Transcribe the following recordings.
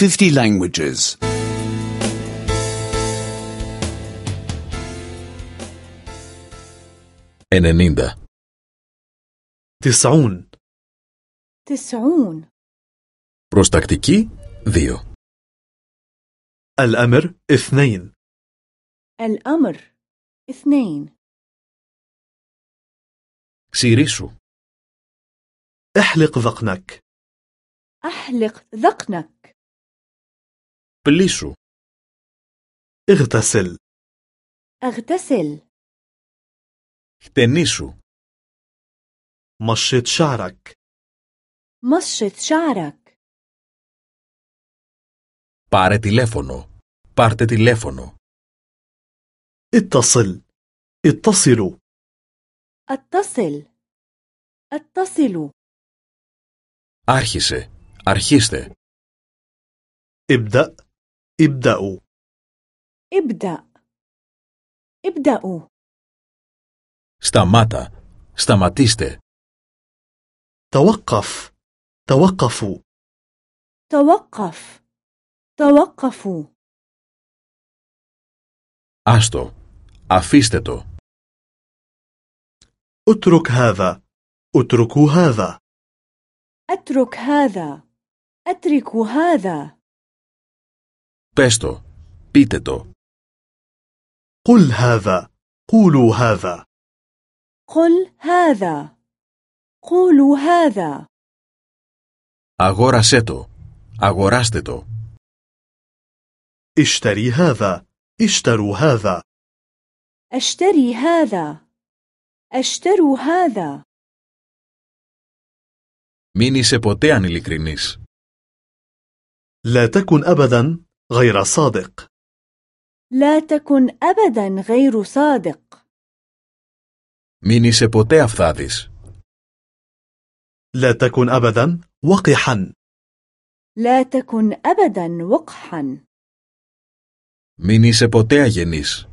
50 languages. 90 تسعون تسعون Προστακτική 2 الأمر اثنين الأمر اثنين Ξηρίσου احلق ذقنك أحلق ذقنك Πλήσου اغتسل أغتسل Χτενίσου مشط شعرك مشط شعرك Πάρε τηλέφωνο Πάρτε τηλέφωνο اتصل اتصلوا اتصل اتصلوا Άρχισε Αρχίστε ابدأ ابدأوا ابدأ ابدأوا Σταμάτα Σταματήστε توقف توقفوا توقف توقفوا Άστο Αφήστε το اترك هذا اتركوا هذا أترك هذا أترك هذا Πες το Πείτε το قل هذا قولوا هذا قل هذا قولوا هذا Αγόρασέ το Αγοράστε το اشتري هذا اشتروا هذا أشتري هذا أشتروا هذا Μην είσαι ποτέ ανηλικρινής لا تكن أبدا غير صادق لا تكن أبدا غير صادق Μην είσαι ποτέ αυθάδης لا تكن أبدا وقحا لا تكن أبدا وقحا Μην είσαι ποτέ αγενής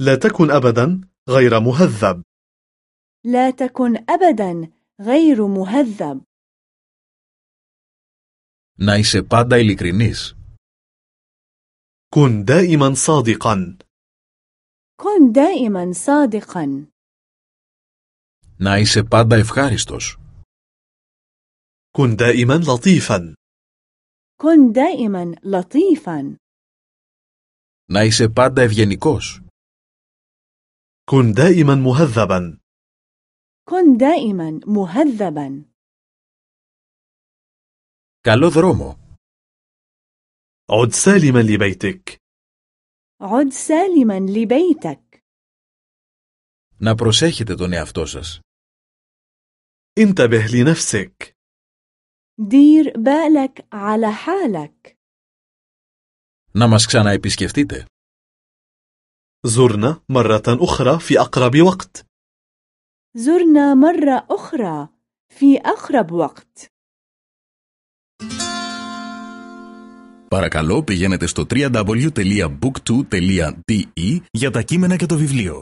لا تكن أبدا غير مهذب لا تكن أبدا غير مهذب Να είσαι πάντα ειλικρινής كن دائما صادقا كن دائما صادقا Να είσαι πάντα ευχάριστος كن دائما لطيفا كن دائما لطيفا Να είσαι πάντα ευγενικός كن دائما مهذبا كن دائما مهذبا Καλό δρόμο عد سالما لبيتك عد سالما لبيتك Να προσέχετε τον εαυτό σας انتبه لنفسك دير بالك على حالك Να μας ξαναεπισκεφτείτε زرنا مرة أخرى في أقرب وقت زرنا مرة أخرى في أقرب وقت Παρακαλώ πηγαίνετε στο www.book2.de για τα κείμενα και το βιβλίο.